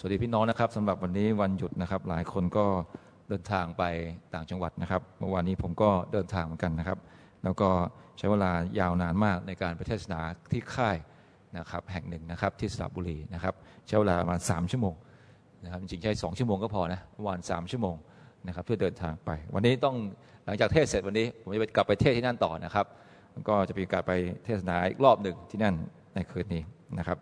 สวัสดีพี่น้องนะครับสำหรับวันนี้วันหยุดนะครับ หลายคนก็เดินทางไปต่างจังหวัดนะครับเมื่อวานนี้ผมก็เดินทางเหมือนกันนะครับ แล้วก็ใช้เวลายาวนานมากในการไปเทศนาที่ค่ายนะครับแห่งหนึ่งนะครับที่สระบุรีนะครับใช้เวลาประมาณ3ชั่วโมงนะครับจริงๆใช้2ชั่วโมงก็พอนะวันสามชั่วโมงนะครับเพื่อเดินทางไป วันนี้ต้องหลังจากเทศเสร็จวันนี้ ผมจะไปกลับไปเทศที่นั่นต่อนะครับ ก็จะมีการไปเทศนาอีกรอบหนึ่งที่นั่นในคืนนี้นะครับ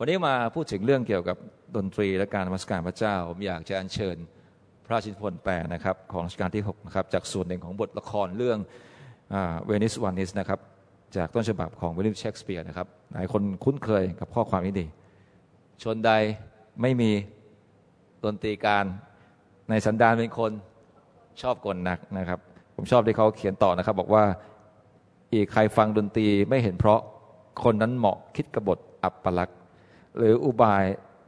วันนี้มาพูดถึงเรื่องเกี่ยวกับดนตรีและการมรสการพระเจ้า ผมอยากจะอัญเชิญพระราชินพลแปลนะครับของรัชกาลที่6นะครับจากส่วนหนึ่งของบทละครเรื่องเวนิสวานิสนะครับจากต้นฉบับของวิลเลียมเชกสเปียร์นะครับหลายคนคุ้นเคยกับข้อความนี้ดี ชนใดไม่มีดนตรีการในสันดานเป็นคนชอบกลนักนะครับ ผมชอบที่เขาเขียนต่อนะครับ บอกว่าอีกใครฟังดนตรีไม่เห็นเพราะคนนั้นเหมาะคิดกบฏอับปลักษ หรืออุบาย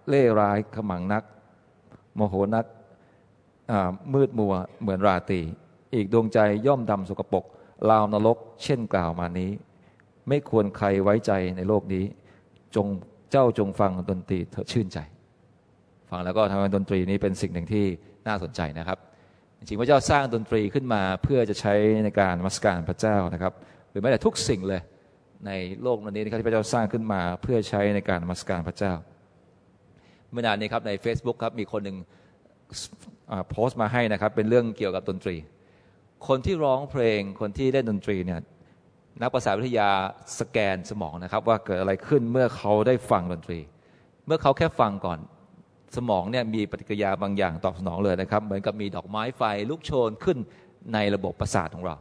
เล่ร้ายขมังนัก โมโหนักมืดมัวเหมือนราตรีอีกดวงใจย่อมดำสกปรกลาวนรก เช่นกล่าวมานี้ ไม่ควรใครไว้ใจในโลกนี้ จงเจ้าจงฟังดนตรีเถอชื่นใจ ฟังแล้วก็ทำให้ดนตรีนี้เป็นสิ่งหนึ่งที่น่าสนใจนะครับ จริงพระเจ้าสร้างดนตรีขึ้นมาเพื่อจะใช้ในการมัสการพระเจ้านะครับ หรือแม้แต่ทุกสิ่งเลย ในโลกนี้นะครับที่พระเจ้าสร้างขึ้นมาเพื่อใช้ในการมัสการพระเจ้า เมื่อนานนี้ครับใน Facebook ครับมีคนหนึ่งโพสต์มาให้นะครับ เป็นเรื่องเกี่ยวกับดนตรี คนที่ร้องเพลงคนที่เล่นดนตรีเนี่ยนักภาษาวิทยาสแกนสมองนะครับ ว่าเกิดอะไรขึ้นเมื่อเขาได้ฟังดนตรี เมื่อเขาแค่ฟังก่อนสมองเนี่ยมีปฏิกิริยาบางอย่างตอบสนองเลยนะครับ เหมือนกับมีดอกไม้ไฟลุกโชนขึ้นในระบบประสาทของเรา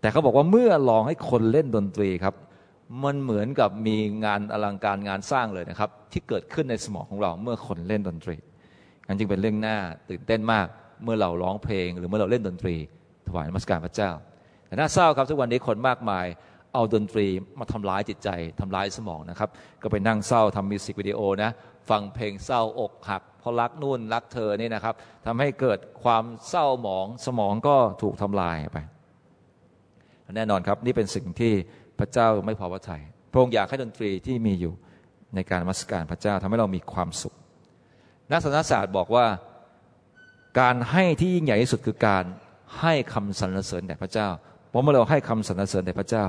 แต่เขาบอกว่าเมื่อลองให้คนเล่นดนตรีครับ มันเหมือนกับมีงานอลังการงานสร้างเลยนะครับ ที่เกิดขึ้นในสมองของเราเมื่อคนเล่นดนตรีกันจึงเป็นเรื่องน่าตื่นเต้นมากเมื่อเราร้องเพลง หรือเมื่อเราเล่นดนตรี ถวายนมัสการพระเจ้า แต่น่าเศร้าครับทุกวันนี้คนมากมายเอาดนตรีมาทำร้ายจิตใจทำร้ายสมองนะครับ ก็ไปนั่งเศร้าทำมิวสิกวิดีโอนะฟังเพลงเศร้าอกหักเพราะรักนู่นรักเธอนี่นะครับทำให้เกิดความเศร้าหมองสมองก็ถูกทำลายไป แน่นอนครับนี่เป็นสิ่งที่ พระเจ้าไม่พอพระทัยพระองค์อยากให้ดนตรีที่มีอยู่ในการนมัสการพระเจ้าทำให้เรามีความสุข นักศาสนศาสตร์บอกว่าการให้ที่ยิ่งใหญ่ที่สุดคือการให้คำสรรเสริญแด่พระเจ้าเพราะเมื่อเราให้คำสรรเสริญแด่พระเจ้า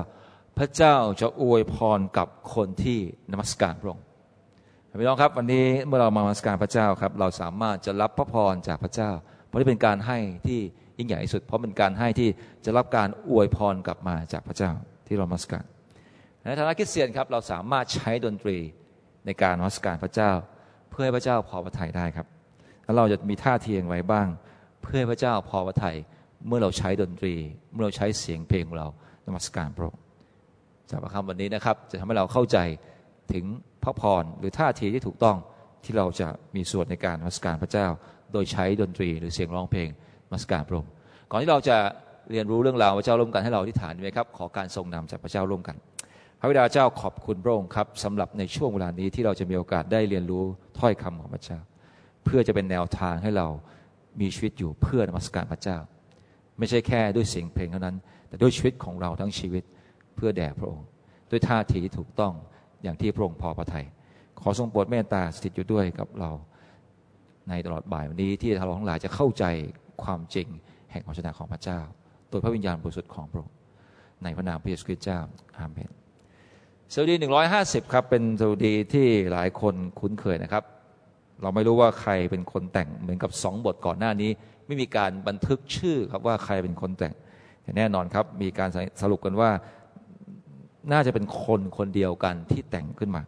พระเจ้าจะอวยพรกับคนที่นมัสการพระองค์พี่น้องครับวันนี้เมื่อเรามานมัสการพระเจ้าครับ เราสามารถจะรับพระพรจากพระเจ้า เพราะนี่เป็นการให้ที่ยิ่งใหญ่ที่สุด เพราะเป็นการให้ที่จะรับการอวยพรกลับมาจากพระเจ้า ที่เรามัสการในฐานะคริสเตียนครับเราสามารถใช้ดนตรีในการมัสการพระเจ้า เพื่อให้พระเจ้าพอพระทัยได้ครับแล้วเราจะมีท่าทีอย่างไรบ้าง เพื่อให้พระเจ้าพอพระทัยเมื่อเราใช้ดนตรี เมื่อเราใช้เสียงเพลงของเรานมัสการพระองค์จากพระคำวันนี้นะครับ จะทำให้เราเข้าใจถึงพระพรหรือท่าทีที่ถูกต้องที่เราจะมีส่วนในการมัสการพระเจ้า โดยใช้ดนตรีหรือเสียงร้องเพลงมัสการพระองค์ก่อนที่เราจะ เรียนรู้เรื่องราวพระเจ้าร่วมกันให้เราที่ฐานไหมครับขอการทรงนำจากพระเจ้าร่วมกัน พระบิดาเจ้าขอบคุณพระองค์ครับสำหรับในช่วงเวลานี้ที่เราจะมีโอกาสได้เรียนรู้ถ้อยคำของพระเจ้า เพื่อจะเป็นแนวทางให้เรามีชีวิตอยู่เพื่อนมัสการพระเจ้า ไม่ใช่แค่ด้วยเสียงเพลงเท่านั้น แต่ด้วยชีวิตของเราทั้งชีวิตเพื่อแด่พระองค์ ด้วยท่าทีที่ถูกต้องอย่างที่พระองค์พอพระทยัยขอทรงโปรดเมตตาสถิตอยู่ด้วยกับเรา ในตลอดบ่ายวันนี้ที่เราทั้งหลายจะเข้าใจความจริงแห่งพระชนะของพระเจ้า โดยพระวิญญาณบริสุทธิ์ของพระองค์ในพระนามพระเยซูคริสต์เจ้าอาเมนสดุดีหนึ่งร้อยห้าสิบครับ เป็นสดุดีที่หลายคนคุ้นเคยนะครับ เราไม่รู้ว่าใครเป็นคนแต่งเหมือนกับสองบทก่อนหน้านี้ ไม่มีการบันทึกชื่อครับว่าใครเป็นคนแต่งแต่แน่นอนครับ มีการสรุปกันว่าน่าจะเป็นคนคนเดียวกันที่แต่งขึ้นมา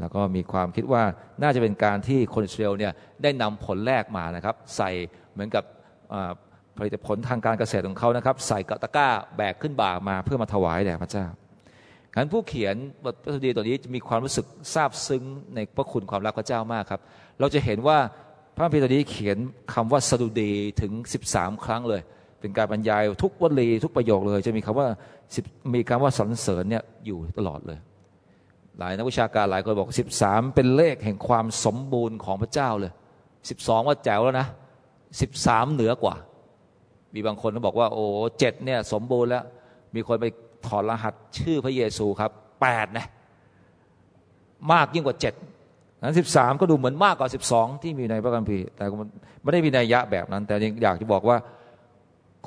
แล้วก็มีความคิดว่าน่าจะเป็นการที่คนอิสราเอลเนี่ยได้นำผลแรกมานะครับ ใส่เหมือนกับ ผลิตผลทางการเกษตรของเขานะครับ ใส่กระตะก้าแบกขึ้นบ่ามาเพื่อมาถวายแด่พระเจ้างั้นผู้เขียนบทพระสุดีตัวนี้จะมีความรู้สึกซาบซึ้งในพระคุณความรักพระเจ้ามากครับ เราจะเห็นว่าพระพีตัวนี้เขียนคำว่าสดุดีถึง 13 ครั้งเลย เป็นการบรรยายทุกวลีทุกประโยคเลย จะมีคำว่ามีคำว่าสรรเสริญเนี่ยอยู่ตลอดเลย หลายนักวิชาการหลายคนบอก 13 เป็นเลขแห่งความสมบูรณ์ของพระเจ้าเลย 12 ว่าแจ๋วแล้วนะ 13 เหนือกว่า มีบางคนก็บอกว่า โอ้เจ็ดเนี่ย สมบูรณ์แล้ว มีคนไปถอดรหัสชื่อพระเยซูครับแปดนะมากยิ่งกว่าเจ็ดนั้นสิบสามก็ดูเหมือนมากกว่าสิบสองที่มีในพระคัมภีร์แต่ไม่ได้มีนัยยะแบบนั้น แต่ยังอยากจะบอกว่า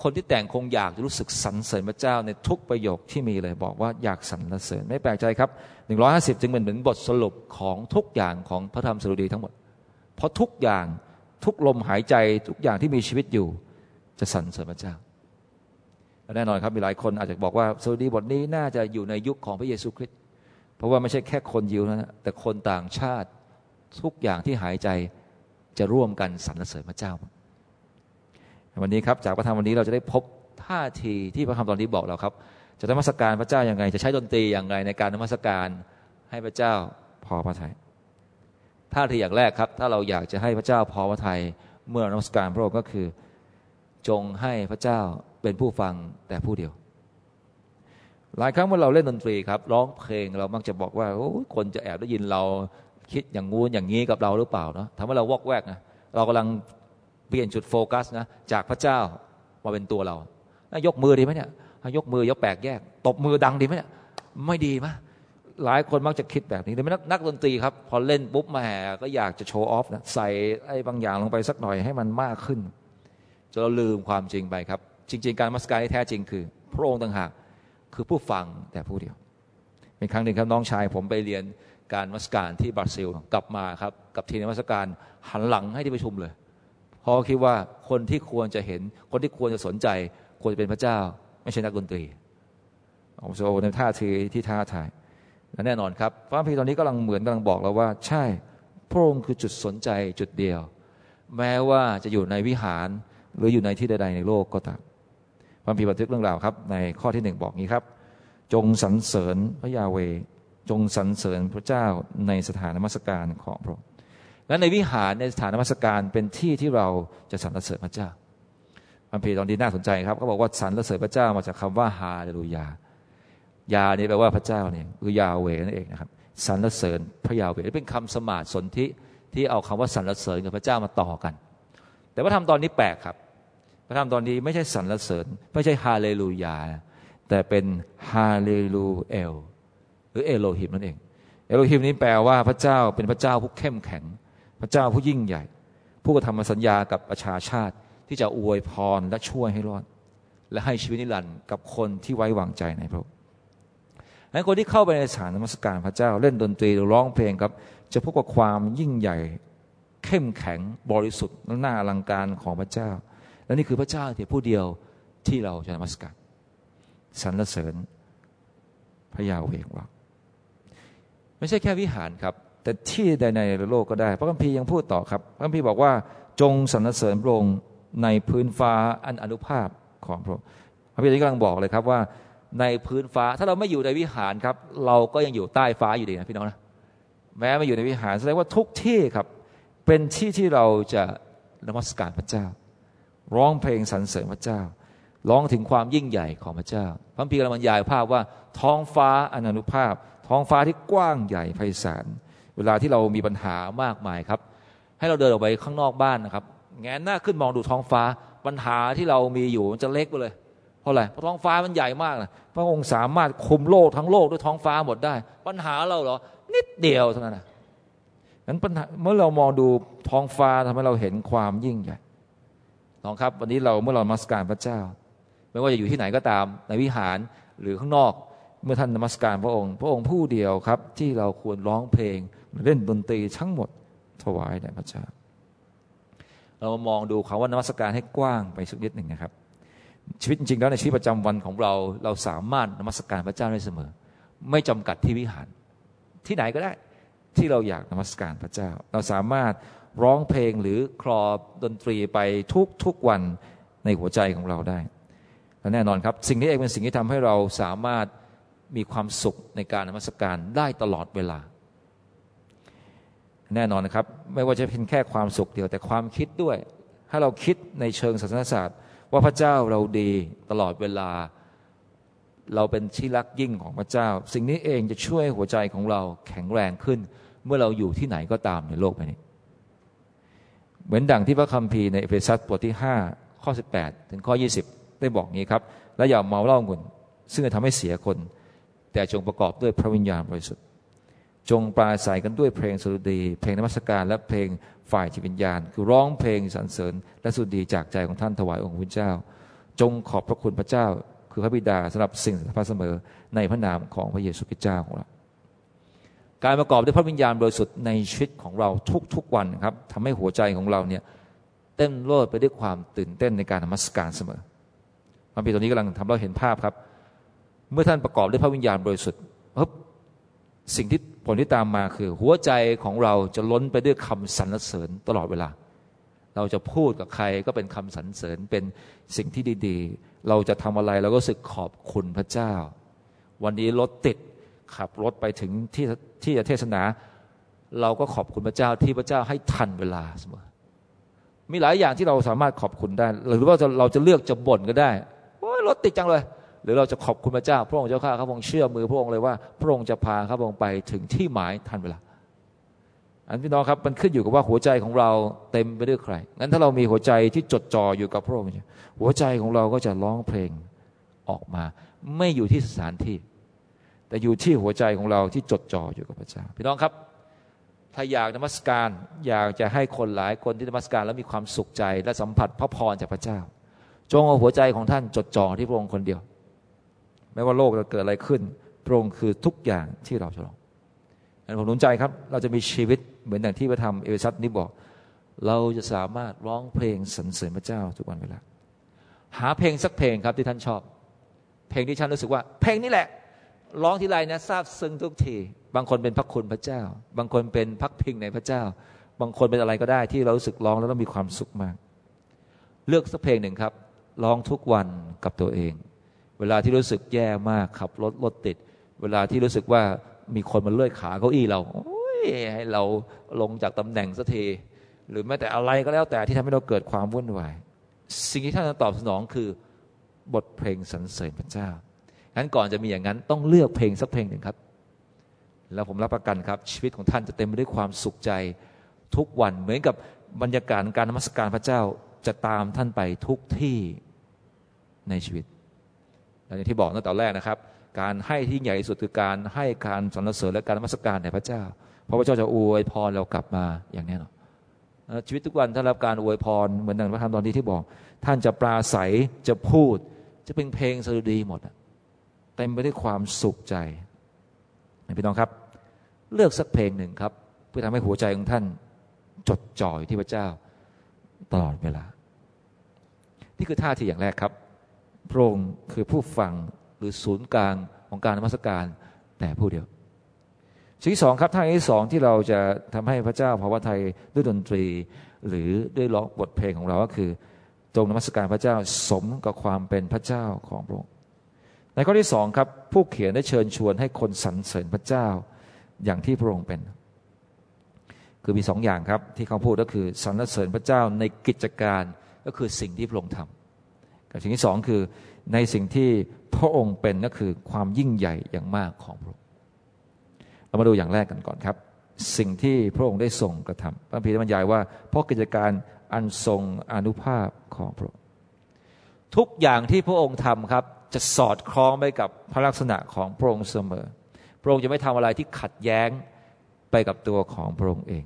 คนที่แต่งคงอยากจะรู้สึกสรรเสริญพระเจ้าในทุกประโยคที่มีเลยบอกว่าอยากสรรเสริญไม่แปลกใจครับหนึ่งร้อยห้าสิบจึงเป็นเหมือนบทสรุปของทุกอย่างของพระธรรมสรุดีทั้งหมด เพราะทุกอย่างทุกลมหายใจทุกอย่างที่มีชีวิตอยู่ จะสรรเสริญพระเจ้าแน่นอนครับมีหลายคนอาจจะบอกว่าสรุดีบทนี้น่าจะอยู่ในยุคของพระเยซูคริสต์เพราะว่าไม่ใช่แค่คนยิวนะแต่คนต่างชาติทุกอย่างที่หายใจจะร่วมกันสรรเสริญพระเจ้า วันนี้ครับจากพระธรรมวันนี้เราจะได้พบท่าทีที่พระธรรมตอนนี้บอกเราครับ จะนมัสการพระเจ้าอย่างไง จะใช้ดนตรีอย่างไรในการนมัสการให้พระเจ้าพอพระทยัยท่าทีอย่างแรกครับ ถ้าเราอยากจะให้พระเจ้าพอพระทัยเมื่อนมัสการพระองค์ก็คือ จงให้พระเจ้าเป็นผู้ฟังแต่ผู้เดียว หลายครั้งเมื่อเราเล่นดนตรีครับ ร้องเพลงเรามักจะบอกว่าโอ้คนจะแอบได้ยินเราคิดอย่างงูอย่างนี้กับเราหรือเปล่าเนาะทำให้เราวอกแวกนะเรากำลังเปลี่ยนจุดโฟกัสนะจากพระเจ้ามาเป็นตัวเรายกมือดีไหมเนี่ยยกมือยกแปลกแยก ตบมือดังดีไหมเนี่ยไม่ดีไหมหลายคนมักจะคิดแบบนี้เลยนักนักดนตรีครับ พอเล่นปุ๊บมาแห่ก็อยากจะโชว์ออฟนะใส่ไอ้บางอย่างลงไปสักหน่อยให้มันมากขึ้น จนเราลืมความจริงไปครับ จริง ๆ การมัสการที่แท้จริงคือ พระองค์ต่างหากคือผู้ฟังแต่ผู้เดียว เป็นครั้งหนึ่งครับน้องชายผมไปเรียนการมัสการที่บราซิลกลับมาครับกับทีมมัสการหันหลังให้ที่ประชุมเลยพราะคิดว่าคนที่ควรจะเห็นคนที่ควรจะสนใจ ควรจะเป็นพระเจ้า ไม่ใช่นักดนตรีโอ้โหในท่าทีที่ท้าทายและแน่นอนครับพระพีตอนนี้กำลังเหมือนกำลังบอกเราว่า ใช่พระองค์คือจุดสนใจจุดเดียว แม้ว่าจะอยู่ในวิหาร หรืออยู่ในที่ใดๆในโลกก็ตามพระพีบันทึกเรื่องราวครับ ในข้อที่หนึ่งบอกงี้ครับ จงสรรเสริญพระยาเว จงสรรเสริญพระเจ้าในสถานนมัสการของพระองค์และในวิหารในสถานนมัสการเป็นที่ที่เราจะสรรเสริญพระเจ้าพัมพีตอนนี้น่าสนใจครับเขาบอกว่าสรรเสริญพระเจ้ามาจากคำว่าฮาเลลูยายานี่แปลว่าพระเจ้าเนี่ยคือยาเวนั่นเองนะครับสรรเสริญพระยาเวเป็นคำสมาธิสนธิที่เอาคำว่าสรรเสริญกับพระเจ้ามาต่อกัน แต่ว่าทำตอนนี้แปลกครับ พระธรรมตอนนี้ไม่ใช่สรรเสริญ ไม่ใช่ฮาเลลูยา แต่เป็นฮาเลลูเอลหรือเอโลหิมนั่นเอง เอโลหิมนี้แปลว่าพระเจ้าเป็นพระเจ้าผู้เข้มแข็ง พระเจ้าผู้ยิ่งใหญ่ ผู้กระทำสัญญากับประชาชาติ ที่จะอวยพรและช่วยให้รอด และให้ชีวิตนิรันดร์กับคนที่ไว้วางใจในพระองค์้คนที่เข้าไปในสถานนมัสการพระเจ้าเล่นดนตรีหรือร้องเพลงครับ จะพบกับความยิ่งใหญ่ เข้มแข็งบริสุทธิ์และน่าอลังการของพระเจ้า และนี่คือพระเจ้าเพียงผู้เดียวที่เราจะนมัสการสรรเสริญพระยาเวกว่าไม่ใช่แค่วิหารครับ แต่ที่ใดในโลกก็ได้ พระคัมภีร์ยังพูดต่อครับ พระคัมภีร์บอกว่าจงสรรเสริญพระองค์ในพื้นฟ้าอันอนุภาพของพระองค์พระคัมภีร์กำลังบอกเลยครับว่าในพื้นฟ้าถ้าเราไม่อยู่ในวิหารครับ เราก็ยังอยู่ใต้ฟ้าอยู่ดีนะพี่น้องนะแม้ไม่อยู่ในวิหารแสดงว่าทุกที่ครับ เป็นที่ที่เราจะนมัสการพระเจ้า ร้องเพลงสรรเสริญพระเจ้า ร้องถึงความยิ่งใหญ่ของพระเจ้าพระคัมภีกำลังบรรยายภาพว่าท้องฟ้าอนันุภาพ ท้องฟ้าที่กว้างใหญ่ไพศาลเวลาที่เรามีปัญหามากมายครับ ให้เราเดินออกไปข้างนอกบ้านนะครับ แงนหน้าขึ้นมองดูท้องฟ้าปัญหาที่เรามีอยู่มันจะเล็กไปเลยเพราะอะไรเพราะท้องฟ้ามันใหญ่มากนะพระองค์สามารถคุมโลกทั้งโลกด้วยท้องฟ้าหมดได้ ปัญหาเราเหรอนิดเดียวเท่านั้นนะนั้นปัญหาเมื่อเรามองดูท้องฟ้าทำให้เราเห็นความยิ่งใหญ่ องครับ วันนี้เราเมื่อเรามัสการพระเจ้า ไม่ว่าจะอยู่ที่ไหนก็ตาม ในวิหารหรือข้างนอก เมื่อท่านนมัสการพระองค์ พระองค์ผู้เดียวครับ ที่เราควรร้องเพลงเล่นดนตรีทั้งหมดถวายแด่พระเจ้า เรามามองดูคำว่านมัสการให้กว้างไปสักนิดหนึ่งนะครับ ชีวิตจริงๆแล้วในชีวิตประจำวันของเราเราสามารถนมัสการพระเจ้าได้เสมอ ไม่จำกัดที่วิหาร ที่ไหนก็ได้ที่เราอยากนมัสการพระเจ้า เราสามารถ ร้องเพลงหรือคลอดนตรีไปทุกทุกวันในหัวใจของเราได้และแน่นอนครับ สิ่งนี้เองเป็นสิ่งที่ทำให้เราสามารถมีความสุขในการนมัสการได้ตลอดเวลา แน่นอนนะครับ ไม่ว่าจะเป็นแค่ความสุขเดียวแต่ความคิดด้วย ถ้าเราคิดในเชิงศาสนศาสตร์ ว่าพระเจ้าเราดีตลอดเวลา เราเป็นที่รักยิ่งของพระเจ้า สิ่งนี้เองจะช่วยหัวใจของเราแข็งแรงขึ้น เมื่อเราอยู่ที่ไหนก็ตามในโลกใบนี้ เหมือนดังที่พระคัมภีร์ในเอเฟซัสบทที่ 5 ข้อ 18 ถึงข้อ 20 ได้บอกงี้ครับ และอย่าเมาเหล้าหมุนซึ่งจะทำให้เสียคน แต่จงประกอบด้วยพระวิญญาณบริสุทธิ์ จงปราศัยกันด้วยเพลงสุดี เพลงนมัสการและเพลงฝ่ายจิตวิญญาณ คือร้องเพลงสรรเสริญ และสุดีจากใจของท่านถวายองค์พระเจ้า จงขอบพระคุณพระเจ้า คือพระบิดาสำหรับสิ่งพระเสมอในพระนามของพระเยซูคริสต์เจ้าของเรา การประกอบด้วยพระวิญญาณบริสุทธิ์ในชีวิตของเราทุกๆวันครับทำให้หัวใจของเราเนี่ยเต้นโลดไปด้วยความตื่นเต้นในการนมัสการเสมอพระบิดตัวนี้กำลังทำเราเห็นภาพครับ เมื่อท่านประกอบด้วยพระวิญญาณบริสุทธิ์สิ่งที่ผลที่ตามมาคือ หัวใจของเราจะล้นไปด้วยคำสรรเสริญตลอดเวลา เราจะพูดกับใครก็เป็นคำสรรเสริญเป็นสิ่งที่ดี ๆ เราจะทำอะไรเราก็รู้สึกขอบคุณพระเจ้า วันนี้รถติด ขับรถไปถึงที่ที่จะเทศนา เราก็ขอบคุณพระเจ้าที่พระเจ้าให้ทันเวลาเสมอ มีหลายอย่างที่เราสามารถขอบคุณได้ หรือว่าเราจะเลือกจะบ่นก็ได้โอ้ยรถติดจังเลย หรือเราจะขอบคุณพระเจ้า พระองค์เจ้าข้าข้าพง์เชื่อมือพระองค์เลยว่า พระองค์จะพาข้าพง์ไปถึงที่หมายทันเวลา อันพี่น้องครับมันขึ้นอยู่กับว่าหัวใจของเราเต็มไปด้วยใครงั้นถ้าเรามีหัวใจที่จดจ่ออยู่กับพระองค์หัวใจของเราก็จะร้องเพลงออกมา ไม่อยู่ที่สถานที่ แต่อยู่ที่หัวใจของเราที่จดจ่ออยู่กับพระเจ้า พี่น้องครับ ถ้าอยากนมัสการอยากจะให้คนหลายคนที่นมัสการแล้วมีความสุขใจและสัมผัสพระพรจากพระเจ้า จงเอาหัวใจของท่านจดจ่อที่พระองค์คนเดียว ไม่ว่าโลกจะเกิดอะไรขึ้น พระองค์คือทุกอย่างที่เราจะลองผมหนุนใจครับ เราจะมีชีวิตเหมือนอย่างที่พระธรรมเอเวซัสนี้บอก เราจะสามารถร้องเพลงสรรเสริญพระเจ้าทุกวันเวลาหาเพลงสักเพลงครับที่ท่านชอบ เพลงที่ท่านรู้สึกว่า เพลงนี้แหละ ร้องทีไรนะทราบซึ้งทุกที บางคนเป็นพระคุณพระเจ้า บางคนเป็นพักพิงในพระเจ้า บางคนเป็นอะไรก็ได้ที่เรารู้สึกร้องแล้วเรามีความสุขมาก เลือกสักเพลงหนึ่งครับ ร้องทุกวันกับตัวเอง เวลาที่รู้สึกแย่มากขับรถรถติด เวลาที่รู้สึกว่ามีคนมาเลื่อยขาเก้าอี้เราให้เราลงจากตำแหน่งสักทีหรือแม้แต่อะไรก็แล้วแต่ที่ทำให้เราเกิดความวุ่นวาย สิ่งที่ท่านตอบสนองคือบทเพลงสรรเสริญพระเจ้า งั้นก่อนจะมีอย่างนั้นต้องเลือกเพลงสักเพลงหนึ่งครับ แล้วผมรับประกันครับ ชีวิตของท่านจะเต็มไปด้วยความสุขใจทุกวันเหมือนกับบรรยากาศการนมัสการพระเจ้าจะตามท่านไปทุกที่ในชีวิตอย่างที่บอกตั้งแต่แรกนะครับ การให้ที่ใหญ่ที่สุดคือการให้การสรรเสริญและการมัสการแด่พระเจ้าเพราะพระเจ้าจะอวยพรเรากลับมาอย่างแน่นอนชีวิตทุกวันถ้ารับการอวยพรเหมือนดังพระธรรมตอนนี้ที่บอก ท่านจะปราศัยจะพูด จะเป็นเพลงสดุดีหมด เต็มไปด้วยความสุขใจพี่น้องครับ เลือกสักเพลงหนึ่งครับ เพื่อทำให้หัวใจของท่านจดจ่อยที่พระเจ้าตลอดเวลา นี่คือท่าทีอย่างแรกครับ พระองค์คือผู้ฟังหรือศูนย์กลางของการนมัสการแต่ผู้เดียวสิ่งที่สองครับท่าที่สองที่เราจะทำให้พระเจ้าภาวะไทยด้วยดนตรี หรือด้วยร้องบทเพลงของเราก็คือตรงนมัสการพระเจ้าสมกับความเป็นพระเจ้าของพระองค์ ในข้อที่สองครับผู้เขียนได้เชิญชวนให้คนสรรเสริญพระเจ้าอย่างที่พระองค์เป็น คือมีสองอย่างครับที่เขาพูดก็คือสรรเสริญพระเจ้าในกิจการก็คือสิ่งที่พระองค์ทำกับสิ่งที่สองคือในสิ่งที่พระองค์เป็นก็คือความยิ่งใหญ่อย่างมากของพระองค์เรามาดูอย่างแรกกันก่อนครับ สิ่งที่พระองค์ได้ทรงกระทำพระพีบรรยายว่าเพราะกิจการอันทรงอนุภาพของพระองค์ ทุกอย่างที่พระองค์ทำครับ จะสอดคล้องไปกับพระลักษณะของพระองค์เสมอ พระองค์จะไม่ทำอะไรที่ขัดแย้งไปกับตัวของพระองค์เอง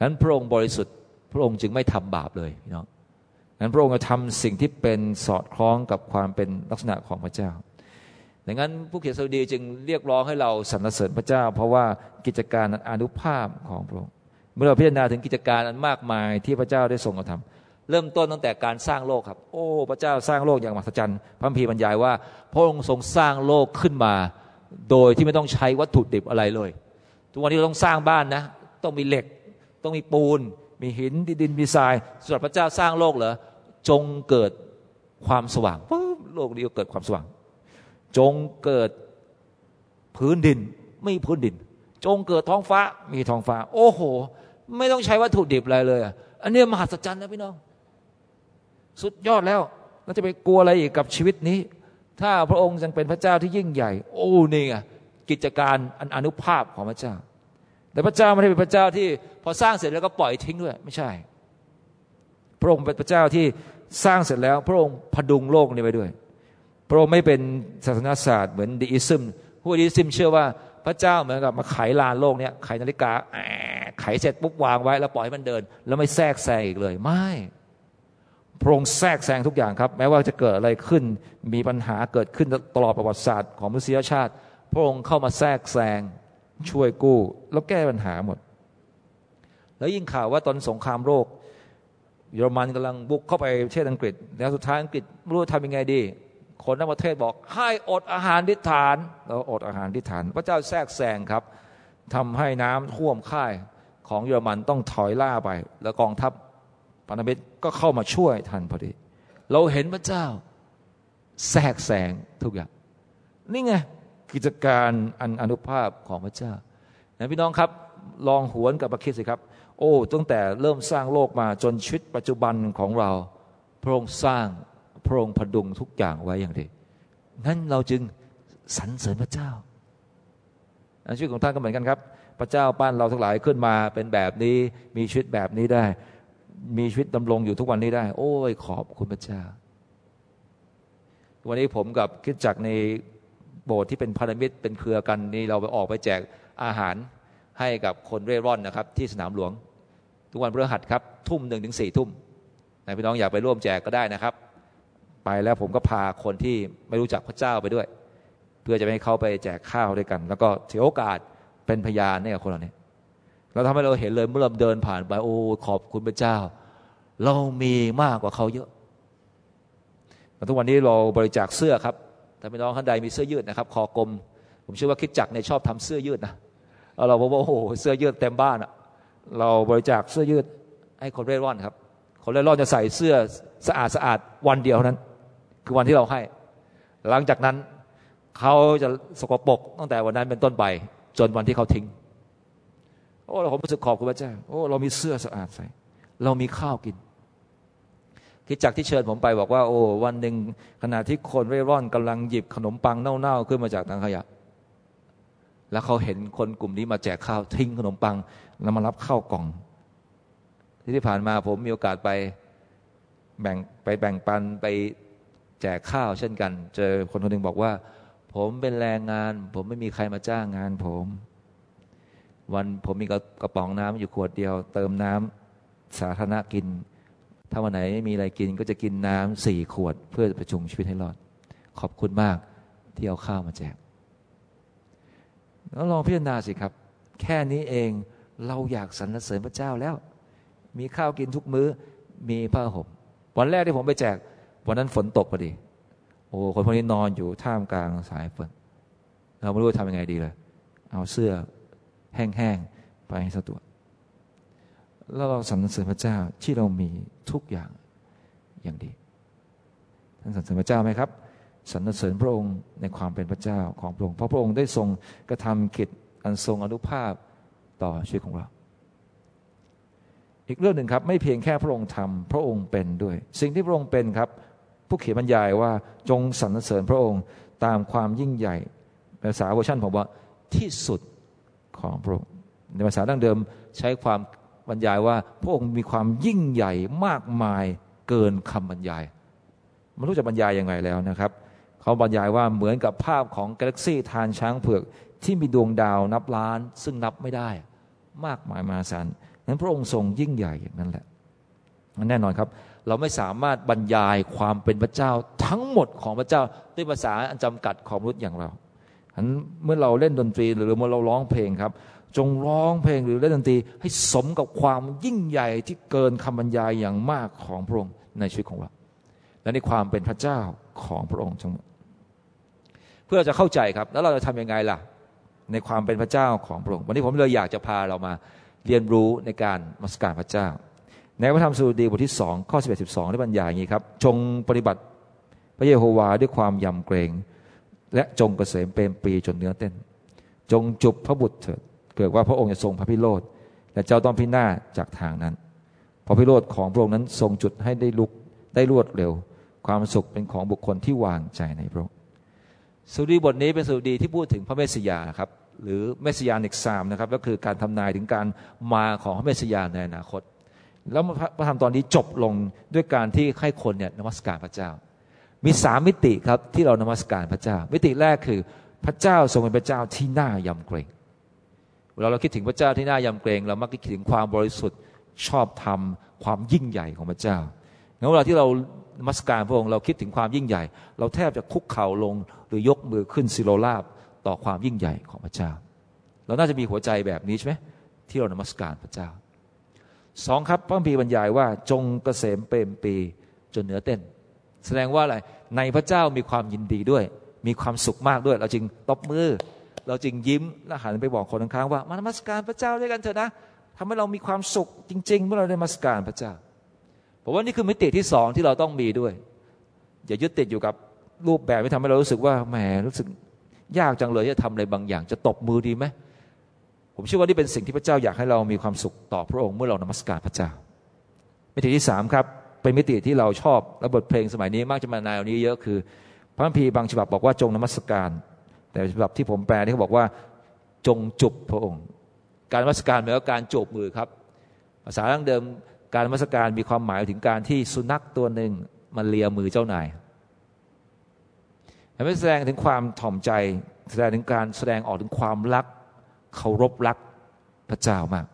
งั้นพระองค์บริสุทธิ์ พระองค์จึงไม่ทำบาปเลยพี่น้องนั้นพระองค์จะทำสิ่งที่เป็นสอดคล้องกับความเป็นลักษณะของพระเจ้าดังนั้นผู้เขียนสดุดีจึงเรียกร้องให้เราสรรเสริญพระเจ้า เพราะว่ากิจการอนุภาพของพระองค์เมื่อเราพิจารณาถึงกิจการอันมากมายที่พระเจ้าได้ทรงกระทำ เริ่มต้นตั้งแต่การสร้างโลกครับ โอ้ พระเจ้าสร้างโลกอย่างมหัศจรรย์พระพีบรรยายว่า พระองค์ทรงสร้างโลกขึ้นมา โดยที่ไม่ต้องใช้วัตถุดิบอะไรเลย ทุกวันนี้เราต้องสร้างบ้านนะ ต้องมีเหล็ก ต้องมีปูน มีหินดินมีทรายสำหรับพระเจ้าสร้างโลกเหรอจงเกิดความสว่างปุ๊บโลกนี้ก็เกิดความสว่าง จงเกิดพื้นดินไม่มีพื้นดิน จงเกิดท้องฟ้ามีท้องฟ้า โอ้โห ไม่ต้องใช้วัตถุดิบอะไรเลยอันนี้มหัศจรรย์นะพี่น้อง สุดยอดแล้วเราจะไปกลัวอะไรอีกกับชีวิตนี้ ถ้าพระองค์ยังเป็นพระเจ้าที่ยิ่งใหญ่ โอ้นี่ไงกิจการอันอนุภาพของพระเจ้า แต่พระเจ้าไม่ได้เป็นพระเจ้าที่พอสร้างเสร็จแล้วก็ปล่อยทิ้งด้วย ไม่ใช่ พระองค์เป็นพระเจ้าที่สร้างเสร็จแล้ว พระองค์พดุงโลกนี้ไว้ด้วย พระองค์ไม่เป็นศาสนาศาสตร์เหมือนดีอิซึมผู้ดีอิซึมเชื่อว่าพระเจ้าเหมือนกับมาไขลานโลกเนี้ยไขนาฬิกาไขเสร็จปุ๊บวางไว้แล้วปล่อยให้มันเดิน แล้วไม่แทรกแซงอีกเลยไม่ พระองค์แทรกแซงทุกอย่างครับ แม้ว่าจะเกิดอะไรขึ้น มีปัญหาเกิดขึ้นตลอดประวัติศาสตร์ของมนุษยชาติ พระองค์เข้ามาแทรกแซงช่วยกู้ แล้วแก้ปัญหาหมด แล้วยิ่งข่าวว่าตอนสงครามโลกเยอรมันกำลังบุกเข้าไปประเทศอังกฤษ แล้วสุดท้ายอังกฤษไม่รู้ทำยังไงดี คนทั้งประเทศบอกให้อดอาหารทิฐานแล้วอดอาหารทิฐาน พระเจ้าแทรกแซงครับทำให้น้ำท่วมค่ายของเยอรมันต้องถอยล่าไป แล้วกองทัพ พันธมิตรก็เข้ามาช่วยทันพอดี เราเห็นพระเจ้าแทรกแซงทุกอย่าง นี่ไงกิจการอันอนุภาพของพระเจ้านะพี่น้องครับ ลองหวนกับประคิดสิครับ โอ้ตั้งแต่เริ่มสร้างโลกมาจนชีวิตปัจจุบันของเรา พระองค์สร้างพระองค์พดุงทุกอย่างไว้อย่างดีงั้นเราจึงสรรเสริญพระเจ้าชีวิตของท่านก็เหมือนกันครับ พระเจ้าปั้นเราทั้งหลายขึ้นมาเป็นแบบนี้มีชีวิตแบบนี้ได้ มีชีวิตดำรงอยู่ทุกวันนี้ได้ โอ้ยขอบคุณพระเจ้า วันนี้ผมกับคิดจักในโบสถ์ที่เป็นพันธมิตรเป็นเครือกันนี่เราไปออกไปแจกอาหารให้กับคนเร่ร่อนนะครับ ที่สนามหลวง ทุกวันพฤหัสครับ ทุ่มหนึ่งถึงสี่ทุ่มนพี่น้องอยากไปร่วมแจกก็ได้นะครับ ไปแล้วผมก็พาคนที่ไม่รู้จักพระเจ้าไปด้วย เพื่อจะให้เขาไปแจกข้าวด้วยกัน แล้วก็ถือโอกาสเป็นพยานให้กับคนเหล่านี้ เราทำให้เราเห็นเลยเมื่อเราเดินผ่านไป โอ้ขอบคุณพระเจ้า เรามีมากกว่าเขาเยอะทุกวันนี้เราบริจาคเสื้อครับถ้าพี่น้องท่านใดมีเสื้อยืดนะครับคอกลม ผมเชื่อว่าคิดจักในชอบทำเสื้อยืดนะเราบอกว่าโอ้โหเสื้อยืดเต็มบ้านอะเราบริจาคเสื้อยืดให้คนเร่ร่อนครับ คนเร่ร่อนจะใส่เสื้อสะอาดสะอาดวันเดียวนั้น คือวันที่เราให้ หลังจากนั้นเขาจะสกปรกตั้งแต่วันนั้นเป็นต้นไปจนวันที่เขาทิ้ง โอ้เราผมรู้สึกขอบคุณพระเจ้าโอ้เรามีเสื้อสะอาดใส่ เรามีข้าวกิน คิดจากที่เชิญผมไปบอกว่า โอ้วันหนึ่งขณะที่คนเร่ร่อนกำลังหยิบขนมปังเน่าๆขึ้นมาจากถังขยะ แล้วเขาเห็นคนกลุ่มนี้มาแจกข้าวทิ้งขนมปังแล้วมารับข้าวกล่อง ที่ที่ผ่านมาผมมีโอกาสไปแบ่งไปแบ่งปันไปแจกข้าวเช่นกัน เจอคนคนหนึ่งบอกว่า ผมเป็นแรงงาน ผมไม่มีใครมาจ้างงานผม วันผมมีกระป๋องน้ำอยู่ขวดเดียว เติมน้ำสาธารณะกิน ถ้าวันไหนไม่มีอะไรกินก็จะกินน้ำสี่ขวด เพื่อประชุงชีวิตให้รอด ขอบคุณมากที่เอาข้าวมาแจกแล้วลองพิจารณาสิครับ แค่นี้เองเราอยากสรรเสริญพระเจ้าแล้ว มีข้าวกินทุกมื้อมีผ้าห่มวันแรกที่ผมไปแจก วันนั้นฝนตกพอดี โอ้คนพวกนี้นอนอยู่ท่ามกลางสายฝนเราไม่รู้จะทำยังไงดีเลย เอาเสื้อ แห้งๆไปสะดวกแล้วเราสรรเสริญพระเจ้าที่เรามีทุกอย่างอย่างดีท่านสรรเสริญพระเจ้าไหมครับสรรเสริญพระองค์ในความเป็นพระเจ้าของพระองค์เพราะพระองค์ได้ทรงกระทำกิจอันทรงอนุภาพต่อชีวิตของเรา อีกเรื่องหนึ่งครับ ไม่เพียงแค่พระองค์ทำพระองค์เป็นด้วย สิ่งที่พระองค์เป็นครับ ผู้เขียนบรรยายว่าจงสรรเสริญพระองค์ตามความยิ่งใหญ่ภาษาเวอร์ชันผมว่าที่สุด ของพระองค์ในภาษาดั้งเดิมใช้ความบรรยายว่าพระองค์มีความยิ่งใหญ่มากมายเกินคำบรรยายไม่รู้จะบรรยายยังไงแล้วนะครับ เขาบรรยายว่าเหมือนกับภาพของกาแล็กซี่ทานช้างเผือกที่มีดวงดาวนับล้าน ซึ่งนับไม่ได้ มากมายมาศาลนั้นพระองค์ทรงยิ่งใหญ่อย่างนั้นแหละแน่นอนครับ เราไม่สามารถบรรยายความเป็นพระเจ้าทั้งหมดของพระเจ้าด้วยภาษาอันจำกัดของมนุษย์อย่างเรา นเมื่อเราเล่นดนตรีหรือเมื่อเราร้องเพลงครับ จงร้องเพลงหรือเล่นดนตรี ให้สมกับความยิ่งใหญ่ที่เกินคำบรรยายอย่างมากของพระองค์ในชีวิตของเราและในความเป็นพระเจ้าของพระองค์ทั้งหมดเพื่อจะเข้าใจครับ แล้วเราจะทํำยังไงล่ะ ในความเป็นพระเจ้าของพระองค์วันนี้ผมเลยอยากจะพาเรามาเรียนรู้ในการมัสการพระเจ้า ในพระธรรมสุดีบทที่สองข้อสิบเอ็ดสิบสองได้บรรยายอย่างนี้ครับ จงปฏิบัติพระเยโฮวาด้วยความยำเกรง และจงเกษมเปรมปีจนเนื้อเต้น จงจุบพระบุตรเถิดเกิดว่าพระองค์จะทรงพระพิโรธและเจ้าต้องพินาศจากทางนั้นพระพิโรธของพระองค์นั้นทรงจุดให้ได้ลุกได้รวดเร็ว ความสุขเป็นของบุคคลที่วางใจในพระองค์สุดีบทนี้เป็นสุดีที่พูดถึงพระเมสสยาครับหรือเมสสยานิกสามนะครับก็คือการทำนายถึงการมาของพระเมสสยาในอนาคต แล้วพระธรรมตอนนี้จบลงด้วยการที่ให้คนเนี่ยนมัสการพระเจ้า มีสามมิติครับที่เรานมัสการพระเจ้า มิติแรกคือพระเจ้าทรงเป็นพระเจ้าที่น่ายำเกรงเวลาเราคิดถึงพระเจ้าที่น่ายำเกรง เรามักจะคิดถึงความบริสุทธิ์ชอบธรรมความยิ่งใหญ่ของพระเจ้างั้นเวลาที่เรานมัสการพระองค์เราคิดถึงความยิ่งใหญ่ เราแทบจะคุกเข่าลงหรือยกมือขึ้นสิโรราบต่อความยิ่งใหญ่ของพระเจ้า เราน่าจะมีหัวใจแบบนี้ใช่ไหมที่เรานมัสการพระเจ้าสองครับพระพีบรรยายว่าจงเกษมเปรมปีจนเหนือเต้น แสดงว่าอะไร ในพระเจ้ามีความยินดีด้วย มีความสุขมากด้วย เราจึงตบมือ เราจึงยิ้มและหันไปบอกคนข้างๆว่ามานมัสการพระเจ้าด้วยกันเถอะนะทำให้เรามีความสุขจริง ๆ เมื่อเราได้มัสการพระเจ้าผมว่านี่คือมิติที่สองที่เราต้องมีด้วย อย่ายึดติดอยู่กับรูปแบบที่ทำให้เรารู้สึกว่าแหมรู้สึกยากจังเลยจะทำอะไรบางอย่าง จะตบมือดีไหมผมเชื่อว่านี่เป็นสิ่งที่พระเจ้าอยากให้เรามีความสุขต่อพระองค์เมื่อเรานมัสการพระเจ้ามิติที่สามครับ เป็นมิติที่เราชอบและบทเพลงสมัยนี้มักจะมาในวนี้เยอะคือ พระคัมภีร์บางฉบับบอกว่าจงนมัสการ แต่ฉบับที่ผมแปลนี่เขาบอกว่าจงจุบพระองค์ การนมัสการหมายว่าการจูบมือครับ ภาษาดั้งเดิมการนมัสการมีความหมายถึงการที่สุนัขตัวหนึ่งมันเลียมือเจ้านายมันแสดงถึงความถ่อมใจ แสดงถึงการแสดงออกถึงความรักเคารพรักพระเจ้ามาก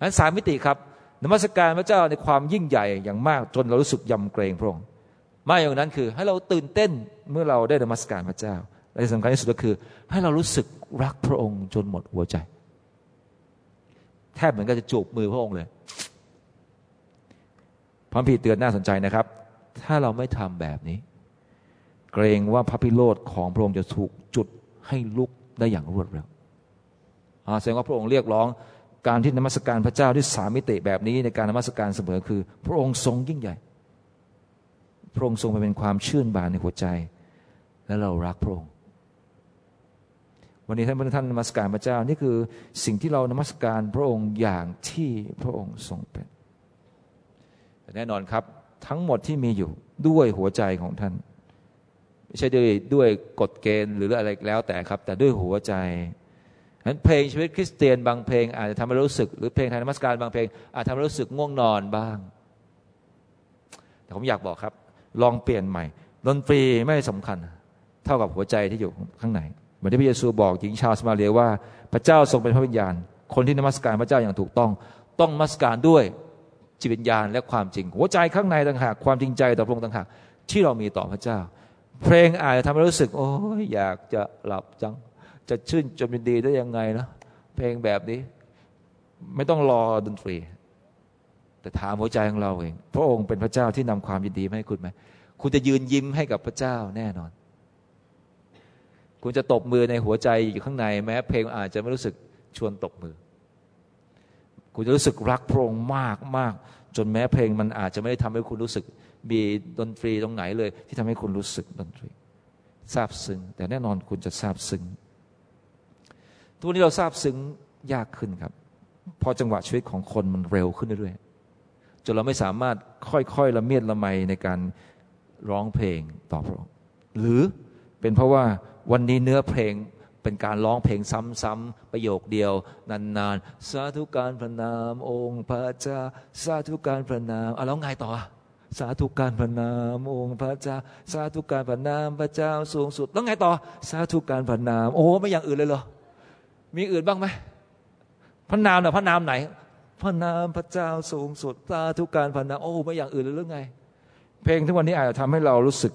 นั้นสามมิติครับ นมัสการพระเจ้าในความยิ่งใหญ่อย่างมากจนเรารู้สึกยำเกรงพระองค์มากอย่างนั้นคือให้เราตื่นเต้นเมื่อเราได้นมัสการพระเจ้าและที่สำคัญที่สุดก็คือ ให้เรารู้สึกรักพระองค์จนหมดหัวใจ แทบเหมือนกับจะจูบมือพระองค์เลยพระพีเตือนน่าสนใจนะครับ ถ้าเราไม่ทำแบบนี้ เกรงว่าพระพิโรธของพระองค์จะถูกจุดให้ลุกได้อย่างรวดเร็วแสดงว่าพระองค์เรียกร้อง การที่นมัสการพระเจ้าด้วยสามิติแบบนี้ในการนมัสการเสมอคือ พระองค์ทรงยิ่งใหญ่ พระองค์ทรงเป็นความชื่นบานในหัวใจ และเรารักพระองค์วันนี้ท่านพระท่านนมัสการพระเจ้านี่คือสิ่งที่เรานมัสการพระองค์อย่างที่พระองค์ทรงเป็นแน่นอนครับทั้งหมดที่มีอยู่ด้วยหัวใจของท่าน ไม่ใช่ด้วยด้วยกฎเกณฑ์หรืออะไรแล้วแต่ครับ แต่ด้วยหัวใจ นั้นเพลงชีวิตคริสเตียนบางเพลงอาจจะทำให้รู้สึก หรือเพลงไทยนมัสการบางเพลงอาจทำให้รู้สึกง่วงนอนบ้าง แต่ผมอยากบอกครับ ลองเปลี่ยนใหม่ดนตรีไม่สำคัญ เท่ากับหัวใจที่อยู่ข้างในเหมือนที่พระเยซูบอกหญิงชาวสมาเลียว่าพระเจ้าทรงเป็นพระวิญญาณ คนที่นมัสการพระเจ้าอย่างถูกต้อง ต้องนมัสการด้วยจิตวิญญาณและความจริง หัวใจข้างในต่างหากความจริงใจต่อพระองค์ต่างหากที่เรามีต่อพระเจ้า เพลงอาจจะทำให้รู้สึก โอ้ยอยากจะหลับจัง จะชื่นจมยินดีได้ยังไงนะเพลงแบบนี้ ไม่ต้องรอดนตรี แต่ถามหัวใจของเราเอง พระองค์เป็นพระเจ้าที่นำความยินดีมาให้คุณไหมคุณจะยืนยิ้มให้กับพระเจ้าแน่นอน คุณจะตบมือในหัวใจอยู่ข้างในแม้ เพลงอาจจะไม่รู้สึกชวนตบมือ คุณจะรู้สึกรักพระองค์มากมากจนแม้เพลงมันอาจจะไม่ได้ทำให้คุณรู้สึก มีดนตรีตรงไหนเลย ที่ทำให้คุณรู้สึกดนตรีซาบซึ้งแต่แน่นอนคุณจะซาบซึ้ง ทุกวันนี้เราทราบซึ้งยากขึ้นครับ พอจังหวะชีวิตของคนมันเร็วขึ้นเรื่อยๆจนเราไม่สามารถค่อยๆละเมียดละไมในการร้องเพลงต่อพระองค์หรือเป็นเพราะว่าวันนี้เนื้อเพลงเป็นการร้องเพลงซ้ำๆประโยคเดียวนานๆสาธุการพระนามองค์พระเจ้าสาธุการพระนามอะแล้วไงต่อสาธุการพระนามองค์พระเจ้า สาธุการพระนามพระเจ้าสูงสุด แล้วไงต่อ สาธุการพระนาม โอ้ไม่อย่างอื่นเลยเหรอ มีอื่นบ้างไหมพระนามเนี่ยพระนามไหน พระนามพระเจ้าสูงสุดตาทุกการพระนามโอ้ไม่อย่างอื่นเลยหรือไง เพลงทุกวันนี้อาจจะทำให้เรารู้สึก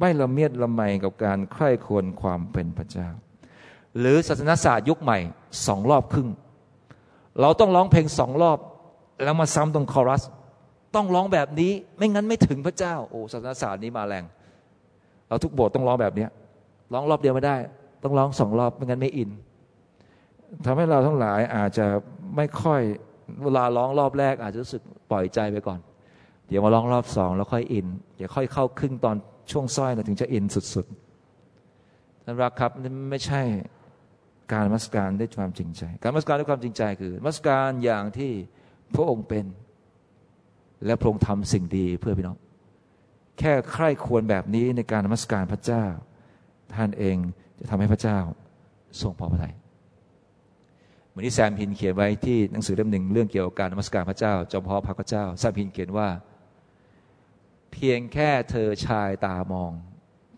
ไม่ละเมียดละไมกับการใคร่ควรความเป็นพระเจ้า หรือศาสนศาสตร์ยุคใหม่สองรอบครึ่ง เราต้องร้องเพลงสองรอบ แล้วมาซ้ำตรงคอรัส ต้องร้องแบบนี้ไม่งั้นไม่ถึงพระเจ้า โอ้ศาสนศาสตร์นี้มาแรง เราทุกโบสถ์ต้องร้องแบบนี้ร้องรอบเดียวไม่ได้ ต้องร้องสองรอบไม่งั้นไม่อิน ทำให้เราทั้งหลายอาจจะไม่ค่อยเวลาร้องรอบแรก อาจจะรู้สึกปล่อยใจไปก่อน เดี๋ยวมาร้องรอบสองแล้วค่อยอิน เดี๋ยวค่อยเข้าครึ่งตอนช่วงสร้อยเราถึงจะอินสุดๆท่านรักครับนี่ไม่ใช่การมัสการด้วยความจริงใจ การมัสการด้วยความจริงใจคือ มัสการอย่างที่พระองค์เป็น และพระองค์ทำสิ่งดีเพื่อพี่น้องแค่ใคร่ควรแบบนี้ในการมัสการพระเจ้า ท่านเองจะทำให้พระเจ้าทรงพอพระทัย เหมือนที่แซมพินเขียนไว้ที่หนังสือเล่มหนึ่งเรื่องเกี่ยวกับการนมัสการพระเจ้า จอมพอพระเจ้าแซมพินเขียนว่า เพียงแค่เธอชายตามอง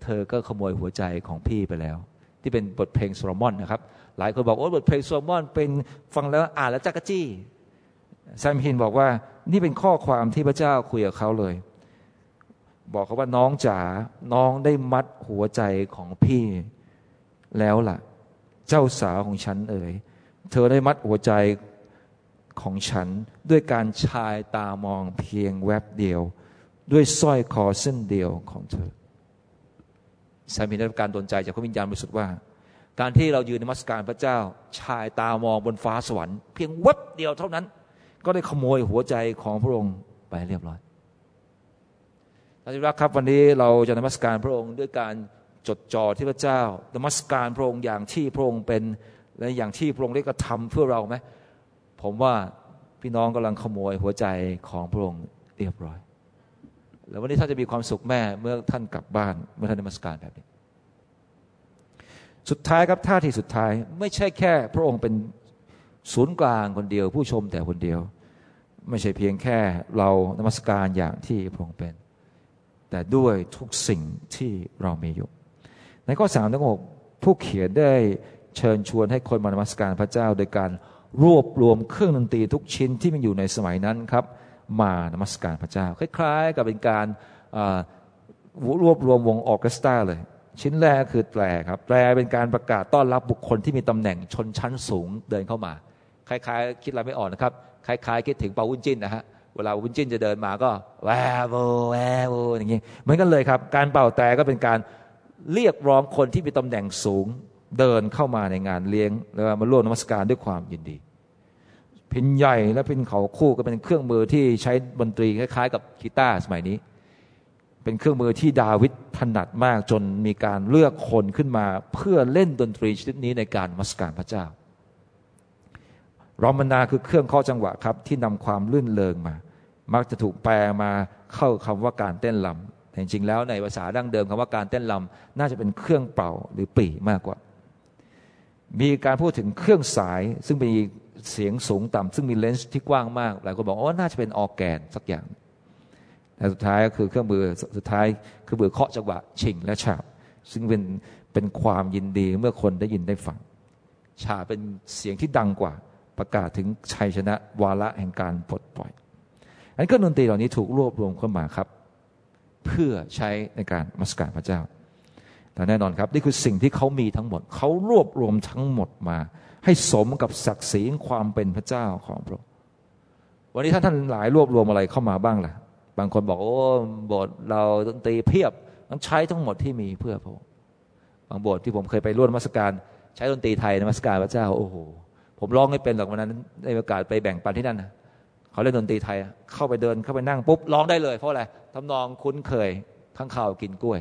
เธอก็ขโมยหัวใจของพี่ไปแล้ว ที่เป็นบทเพลงโซโลมอนนะครับ หลายคนบอกโอ้บทเพลงโซโลมอนเป็นฟังแล้วอ่านแล้วจั๊กจี้แซมฮินบอกว่านี่เป็นข้อความที่พระเจ้าคุยกับเขาเลย บอกเขาว่าน้องจ๋าน้องได้มัดหัวใจของพี่แล้วล่ะ เจ้าสาวของฉันเอ๋ย เธอได้มัดหัวใจของฉันด้วยการชายตามองเพียงแวบเดียว ด้วยสร้อยคอเส้นเดียวของเธอสามีได้รับการดลใจจากพระวิญญาณบริสุทธิ์ว่า การที่เรายืนในมัสการพระเจ้า ชายตามองบนฟ้าสวรรค์เพียงแวบเดียวเท่านั้น ก็ได้ขโมยหัวใจของพระองค์ไปเรียบร้อยท่านที่รักครับวันนี้เราจะนมัสการพระองค์ด้วยการจดจ่อที่พระเจ้านมัสการพระองค์อย่างที่พระองค์เป็น และอย่างที่พระองค์ได้กระทำเพื่อเราไหมผมว่าพี่น้องกำลังขโมยหัวใจของพระองค์เรียบร้อย แล้ววันนี้ท่านจะมีความสุขแม่เมื่อท่านกลับบ้าน เมื่อท่านนมัสการแบบนี้ สุดท้ายครับท่าที่สุดท้ายไม่ใช่แค่ พระองค์เป็นศูนย์กลางคนเดียว ผู้ชมแต่คนเดียว ไม่ใช่เพียงแค่เรานมัสการอย่างที่พระองค์เป็น แต่ด้วยทุกสิ่งที่เรามีอยู่ ในข้อสามทั้งหกผู้เขียนได้ เชิญชวนให้คนมานมัสการพระเจ้า โดยการรวบรวมเครื่องดนตรีทุกชิ้นที่มันอยู่ในสมัยนั้นครับ มานมัสการพระเจ้า คล้ายๆ กับเป็นการรวบรวมวงออเคสตราเลย ชิ้นแรกคือแตรครับแตรเป็นการประกาศต้อนรับบุคคลที่มีตำแหน่งชนชั้นสูงเดินเข้ามา คล้ายๆ คิดอะไรไม่ออกนะครับ คล้าย ๆ คิดถึงเปาวุ้นจิ้นนะฮะเวลาวุ้นจิ้นจะเดินมาก็แวโวแวโวอย่างนี้เหมือนกันเลยครับ การเป่าแต่ก็เป็นการเรียกร้องคนที่มีตำแหน่งสูง เดินเข้ามาในงานเลี้ยง แล้วมาร่วมนมัสการด้วยความยินดี พินใหญ่และพินเขาคู่ก็เป็นเครื่องมือที่ใช้ดนตรีคล้ายๆ กับกีตาร์สมัยนี้ เป็นเครื่องมือที่ดาวิดถนัดมากจนมีการเลือกคนขึ้นมา เพื่อเล่นดนตรีชนิดนี้ในการมัสการพระเจ้ารอมนาคือเครื่องข้อจังหวะครับ ที่นำความลื่นเลงมา มักจะถูกแปลมาเข้าคำว่าการเต้นลำแต่จริงๆแล้วในภาษาดั้งเดิมคำว่าการเต้นลำน่าจะเป็นเครื่องเป่าหรือปี่มากกว่า มีการพูดถึงเครื่องสาย ซึ่งมีเสียงสูงต่ำซึ่งมีเลนส์ที่กว้างมากหลายคนบอกว่าน่าจะเป็นออแกนสักอย่างแต่สุดท้ายก็คือเครื่องมือสุดท้ายคือมือเคาะจังหวะชิงและฉาบ ซึ่งเป็นเป็นความยินดีเมื่อคนได้ยินได้ฟังฉาบเป็นเสียงที่ดังกว่าประกาศถึงชัยชนะวาระแห่งการปลดปล่อยอันเครื่องดนตรีเหล่านี้ถูกรวบรวมเข้ามาครับ เพื่อใช้ในการมัสการพระเจ้า แต่แน่นอนครับ นี่คือสิ่งที่เขามีทั้งหมด เขารวบรวมทั้งหมดมา ให้สมกับศักดิ์ศรีความเป็นพระเจ้าของพระองค์วันนี้ท่านท่านหลายรวบรวมอะไรเข้ามาบ้างล่ะ บางคนบอกโอ้บสถ์เราดนตรีเพียบต้องใช้ทั้งหมดที่มีเพื่อพระองค์บางบสถ์ที่ผมเคยไปร่วมมัสการ ใช้ดนตรีไทยนมัสการพระเจ้าโอ้โหผมร้องไม่เป็นหรอกวันนั้นได้โอกาสไปแบ่งปันที่นั่นนะเขาเล่นดนตรีไทย เข้าไปเดินเข้าไปนั่งปุ๊บร้องได้เลย เพราะอะไรทำนองคุ้นเคยข้างข่าวกินกล้วย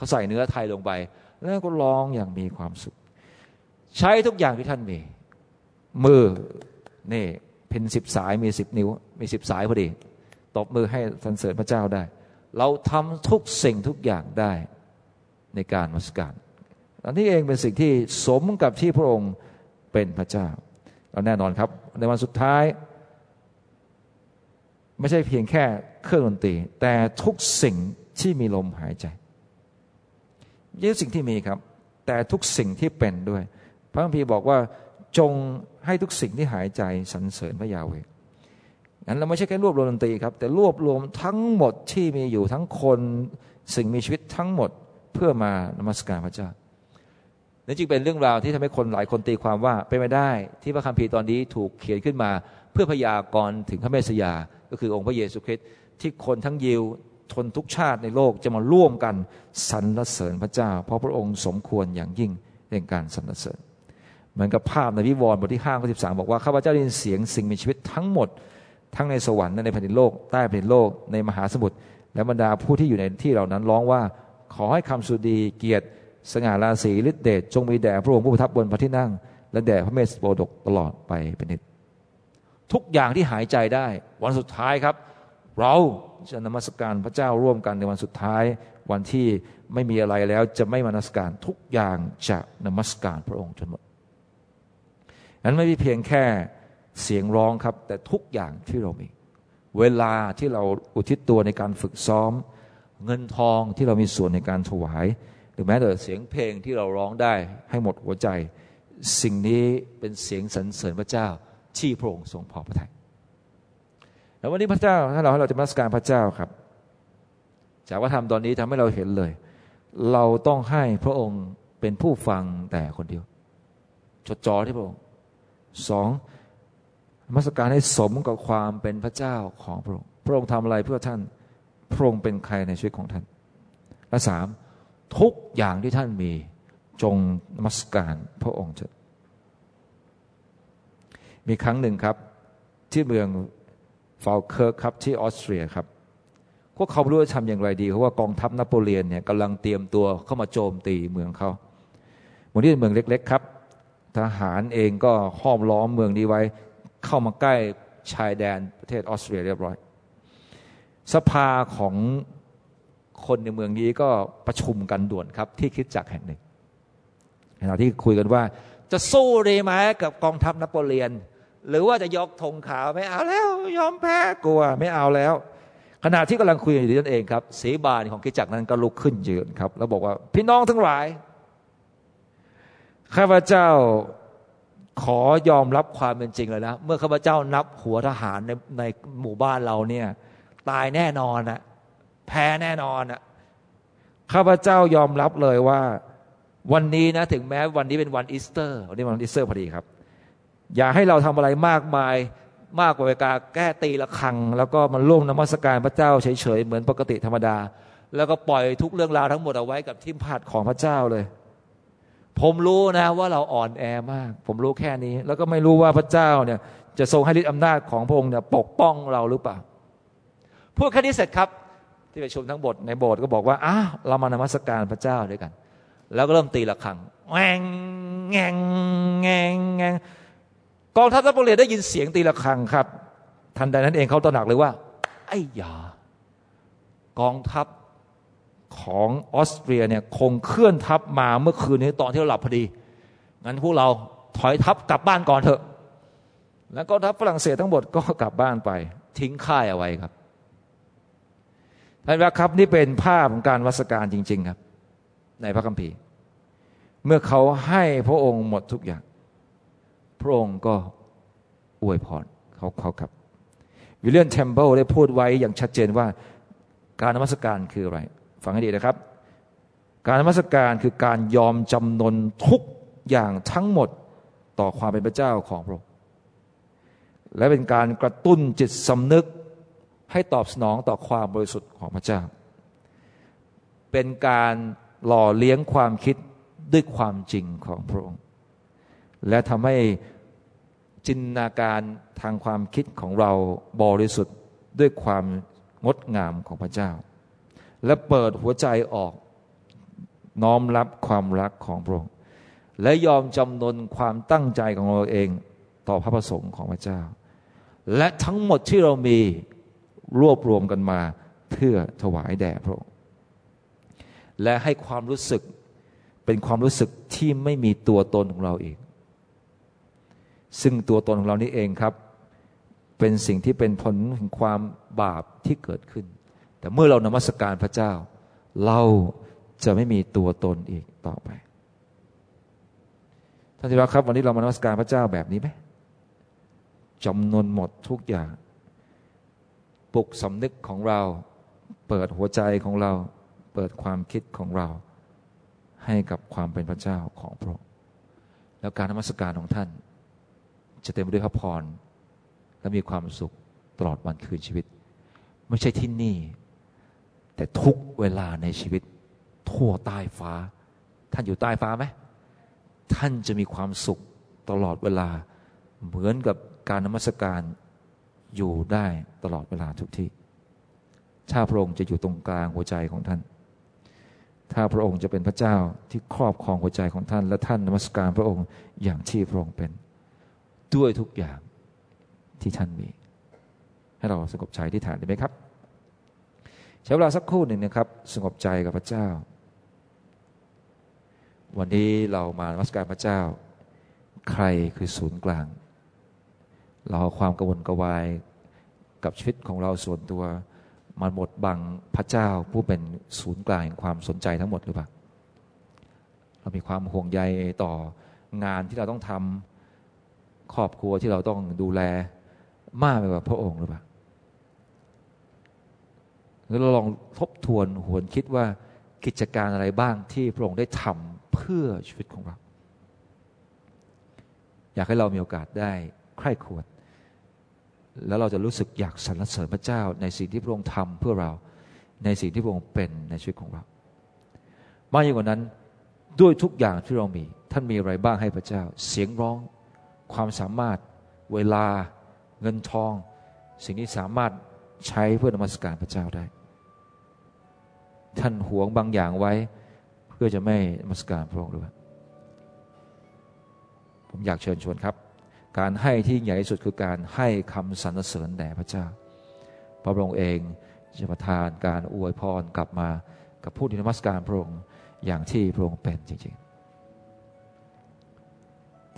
เขาใส่เนื้อไทยลงไป แล้วก็ร้องอย่างมีความสุข ใช้ทุกอย่างที่ท่านมี มือนี่เพนสิบสายมีสิบนิ้ว มีสิบสายพอดีตบมือให้สรรเสริญพระเจ้าได้ เราทำทุกสิ่งทุกอย่างได้ในการมัสการอันนี้เองเป็นสิ่งที่สมกับที่พระองค์เป็นพระเจ้าเราแน่นอนครับ ในวันสุดท้าย ไม่ใช่เพียงแค่เครื่องดนตรี แต่ทุกสิ่งที่มีลมหายใจ ยอะสิ่งที่มีครับ แต่ทุกสิ่งที่เป็นด้วย พระคัมภีร์บอกว่าจงให้ทุกสิ่งที่หายใจสรรเสริญพระยาเวงั้นเราไม่ใช่แค่รวบรวมดนตรีครับ แต่รวบรวมทั้งหมดที่มีอยู่ทั้งคนสิ่งมีชีวิตทั้งหมดเพื่อมานมัสการพระเจ้านี่จึงเป็นเรื่องราวที่ทำให้คนหลายคนตีความว่าเป็นไม่ได้ที่พระคัมภีร์ตอนนี้ถูกเขียนขึ้นมา เพื่อพยากรณ์ถึงพระเมสยา ก็คือองค์พระเยซูคริสต์ที่คนทั้งยิว ชนทุกชาติในโลกจะมาร่วมกันสรรเสริญพระเจ้า เพราะพระองค์สมควรอย่างยิ่งในการสรรเสริญ เหมือนกับภาพในวิวรณ์บทที่ห้าข้อสิบสามบอกว่าข้าพเจ้าได้ยินเสียงสิ่งมีชีวิตทั้งหมด ทั้งในสวรรค์ในแผ่นดินโลกใต้แผ่นดินโลกในมหาสมุทรและบรรดาผู้ที่อยู่ในที่เหล่านั้นร้องว่าขอให้คำสุดีเกียรติ สง่าราศีฤทธิเดชจงมีแด่พระองค์ผู้ประทับบนพระที่นั่ง และแด่พระเมสสโปดกตลอดไปเป็นนิดทุกอย่างที่หายใจได้ วันสุดท้ายครับ เราจะนมัสการพระเจ้าร่วมกันในวันสุดท้าย วันที่ไม่มีอะไรแล้วจะไม่มานมัสการทุกอย่างจะนมัสการพระองค์จนหมดนั้นไม่เพียงแค่เสียงร้องครับ แต่ทุกอย่างที่เรามี เวลาที่เราอุทิศตัวในการฝึกซ้อม เงินทองที่เรามีส่วนในการถวายใรือแม้แต่เสียงเพลงที่เราร้องได้ให้หมดหัวใจ สิ่งนี้เป็นเสียงสรรเสริญพระเจ้าที่พระองค์ทรงพอพระทัย แล้ววันนี้พระเจ้าถ้าเราให้เราจะมาสการพระเจ้าครับ จากว่าทำตอนนี้ทำให้เราเห็นเลย เราต้องให้พระองค์เป็นผู้ฟังแต่คนเดียว จดจ่อที่พระองค์สองมาสการให้สมกับความเป็นพระเจ้าของพระองค์ พระองค์ทำอะไรเพื่อท่าน พระองค์เป็นใครในชีวิตของท่าน และสามทุกอย่างที่ท่านมีจงมัสการพระองค์เถิดมีครั้งหนึ่งครับ ที่เมือง เฟลด์เคิร์กครับที่ออสเตรียครับพวกเขาไม่รู้จะทำอย่างไรดีเพราะว่ากองทัพนโปเลียนเนี่ยกำลังเตรียมตัวเข้ามาโจมตีเมืองเขาเมืองนี้เป็นเมืองเล็ก ๆ ครับ ทหารเองก็ห้อมล้อมเมืองนี้ไว้ เข้ามาใกล้ชายแดนประเทศออสเตรียเรียบร้อย สภาของคนในเมืองนี้ก็ประชุมกันด่วนครับที่คริสตจักรแห่งหนึ่งขณะที่คุยกันว่า จะสู้ดีไหมกับกองทัพนโปเลียน หรือว่าจะยกธงขาวไม่เอาแล้ว ยอมแพ้กลัวไม่เอาแล้ว ขณะที่กำลังคุยอยู่นั่นเองครับสีบานของกิจจักนั้นก็ลุกขึ้นยืนครับ แล้วบอกว่าพี่น้องทั้งหลายข้าพเจ้าขอยอมรับความเป็นจริงเลยนะเมื่อข้าพเจ้านับหัวทหารในในหมู่บ้านเราเนี่ย ตายแน่นอนนะแพ้แน่นอนนะข้าพเจ้ายอมรับเลยว่า วันนี้นะ ถึงแม้วันนี้เป็นวันอีสเตอร์วันนี้วันอีสเตอร์พอดีครับ อย่าให้เราทำอะไรมากมายมากกว่าเวลาแค่ตีระฆัง แล้วก็มันร่วมนมัสการพระเจ้าเฉยๆเหมือนปกติธรรมดา แล้วก็ปล่อยทุกเรื่องราวทั้งหมดเอาไว้กับพระหัตถ์ของพระเจ้าเลย ผมรู้นะว่าเราอ่อนแอมาก ผมรู้แค่นี้ แล้วก็ไม่รู้ว่าพระเจ้าเนี่ย จะทรงให้ฤทธิอำนาจของพระองค์เนี่ยปกป้องเราหรือเปล่าพูดแค่นี้เสร็จครับ ที่ประชุมทั้งบทในโบสถ์ก็บอกว่าอ้าเรามานมัสการพระเจ้าด้วยกัน แล้วก็เริ่มตีละครังแงงแงงแงงแงง กองทัพทัโปเลียได้ยินเสียงตีละครังครับ ทันใดนั้นเองเขาตระหนักเลยว่า ไอ้ยากองทัพของออสเตรียเนี่ยคงเคลื่อนทัพมาเมื่อคืนนี้ตอนที่เราหลับพอดี งั้นพวกเราถอยทัพกลับบ้านก่อนเถอะ แล้วก็ทัพฝรั่งเศสทั้งหมดก็กลับบ้านไป ทิ้งค่ายเอาไว้ครับท่านว่าครับนี่เป็นภาพของการนมัสการจริง ๆ ครับ ในพระคัมภีร์ เมื่อเขาให้พระองค์หมดทุกอย่าง พระองค์ก็อวยพรเขาเขาครับวิลเลียมเทมเบิลได้พูดไว้อย่างชัดเจนว่าการนมัสการคืออะไร ฟังให้ดีนะครับ การนมัสการคือการยอมจำนนทุกอย่างทั้งหมดต่อความเป็นพระเจ้าของพระองค์และเป็นการกระตุ้นจิตสำนึกให้ตอบสนองต่อความบริสุทธิ์ของพระเจ้า เป็นการหล่อเลี้ยงความคิดด้วยความจริงของพระองค์ และทำให้จินตนาการทางความคิดของเราบริสุทธิ์ด้วยความงดงามของพระเจ้า และเปิดหัวใจออกน้อมรับความรักของพระองค์และยอมจำนนความตั้งใจของเราเองต่อพระประสงค์ของพระเจ้า และทั้งหมดที่เรามีรวบรวมกันมาเพื่อถวายแด่พระองค์และให้ความรู้สึกเป็นความรู้สึกที่ไม่มีตัวตนของเราเอง ซึ่งตัวตนของเรานี่เองครับ เป็นสิ่งที่เป็นผลของความบาปที่เกิดขึ้น แต่เมื่อเรานมัสการพระเจ้า เราจะไม่มีตัวตนอีกต่อไปท่านที่รักครับ วันนี้เรามานมัสการพระเจ้าแบบนี้ไหมจำนวนหมดทุกอย่าง ปลุกสำนึกของเรา เปิดหัวใจของเรา เปิดความคิดของเรา ให้กับความเป็นพระเจ้าของพระองค์แล้วการนมัสการของท่าน จะเต็มไปด้วยพระพร และมีความสุขตลอดวันคืนชีวิต ไม่ใช่ที่นี่ แต่ทุกเวลาในชีวิต ทั่วใต้ฟ้า ท่านอยู่ใต้ฟ้าไหมท่านจะมีความสุขตลอดเวลา เหมือนกับการนมัสการอยู่ได้ตลอดเวลาทุกที่ ถ้าพระองค์จะอยู่ตรงกลางหัวใจของท่าน ถ้าพระองค์จะเป็นพระเจ้าที่ครอบครองหัวใจของท่าน และท่านนมัสการพระองค์อย่างที่พระองค์เป็น ด้วยทุกอย่างที่ท่านมี ให้เราสงบใจที่ฐานได้ไหมครับ ใช้เวลาสักครู่หนึ่งนะครับ สงบใจกับพระเจ้า วันนี้เรามาวัสการพระเจ้า ใครคือศูนย์กลาง เราความกังวลกวายกับชีวิตของเราส่วนตัวมันหมดบังพระเจ้าผู้เป็นศูนย์กลางแห่งความสนใจทั้งหมดหรือเปล่า เรามีความห่วงใยต่องานที่เราต้องทำ ครอบครัวที่เราต้องดูแลมากไปกว่าพระองค์หรือเปล่าแล้วเราลองทบทวนหวนคิดว่ากิจการอะไรบ้างที่พระองค์ได้ทำเพื่อชีวิตของเรา อยากให้เรามีโอกาสได้ใคร่ควรแล้วเราจะรู้สึกอยากสรรเสริญพระเจ้า ในสิ่งที่พระองค์ทำเพื่อเรา ในสิ่งที่พระองค์เป็นในชีวิตของเรา มากยิ่งกว่านั้นด้วยทุกอย่างที่เรามี ท่านมีอะไรบ้างให้พระเจ้า เสียงร้อง ความสามารถเวลาเงินทอง สิ่งที่สามารถใช้เพื่อนมัสการพระเจ้าได้ ท่านหวงบางอย่างไว้ เพื่อจะไม่มัสการพระองค์หรือผมอยากเชิญชวนครับ การให้ที่ใหญ่ที่สุดคือการให้คำสรรเสริญแด่พระเจ้า พระองค์เองจะประทานการอวยพรกลับมากับผู้ที่นมัสการพระองค์อย่างที่พระองค์เป็นจริงๆ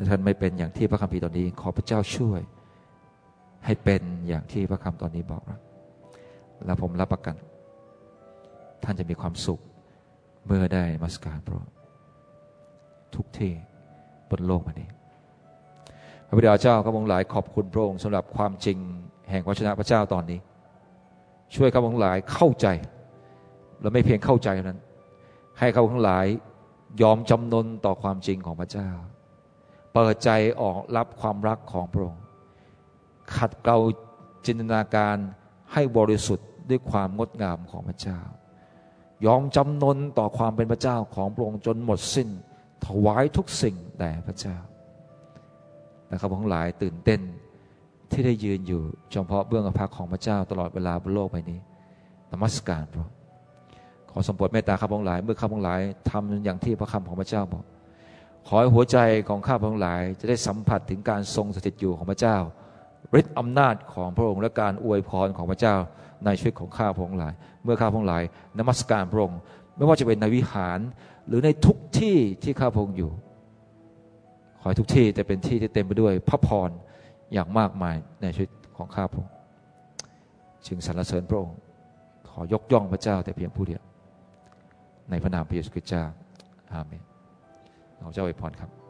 แต่ท่านไม่เป็นอย่างที่พระคัมภีร์ตอนนี้ ขอพระเจ้าช่วย ให้เป็นอย่างที่พระคำตอนนี้บอกแล้วแล้วผมรับประกัน ท่านจะมีความสุข เมื่อได้มัสการพระทุกที่บนโลกนี้พระบิดาเจ้าข้าพงหลายขอบคุณพระองค์สำหรับความจริงแห่งวชนะพระเจ้าตอนนี้ ช่วยข้าพงหลายเข้าใจ และไม่เพียงเข้าใจนั้น ให้เขาทั้งหลายยอมจำนนต่อความจริงของพระเจ้า เปิดใจออกรับความรักของพระองค์ ขัดเกลาจินตนาการให้บริสุทธิ์ด้วยความงดงามของพระเจ้า ยอมจำนนต่อความเป็นพระเจ้าของพระองค์จนหมดสิ้น ถวายทุกสิ่งแด่พระเจ้าและเขาทั้งหลายตื่นเต้นที่ได้ยืนอยู่เฉพาะเบื้องอภักของพระเจ้าตลอดเวลาบนโลกใบนี้นมัสการพระองค์ขอสมโปรดเมตตาข้าพงหลาย เมื่อข้าพงหลายทำอย่างที่พระคำของพระเจ้าบอก ขอให้หัวใจของข้าพงหลาย จะได้สัมผัสถึงการทรงสถิตอยู่ของพระเจ้าฤทธิ์อำนาจของพระองค์และการอวยพรของพระเจ้าในชีวิตของข้าพงหลาย เมื่อข้าพงหลายนมัสการพระองค์ไม่ว่าจะเป็นในวิหารหรือในทุกที่ที่ข้าพงอยู่ ขอให้ทุกที่จะเป็นที่ที่เต็มไปด้วยพระพรอย่างมากมายในชีวิตของข้าพงจึงสรรเสริญพระองค์ ขอยกย่องพระเจ้าแต่เพียงผู้เดียว ในพระนามพระเยซูคริสต์เจ้าอาเมน ขอเจ้าอวยพรครับ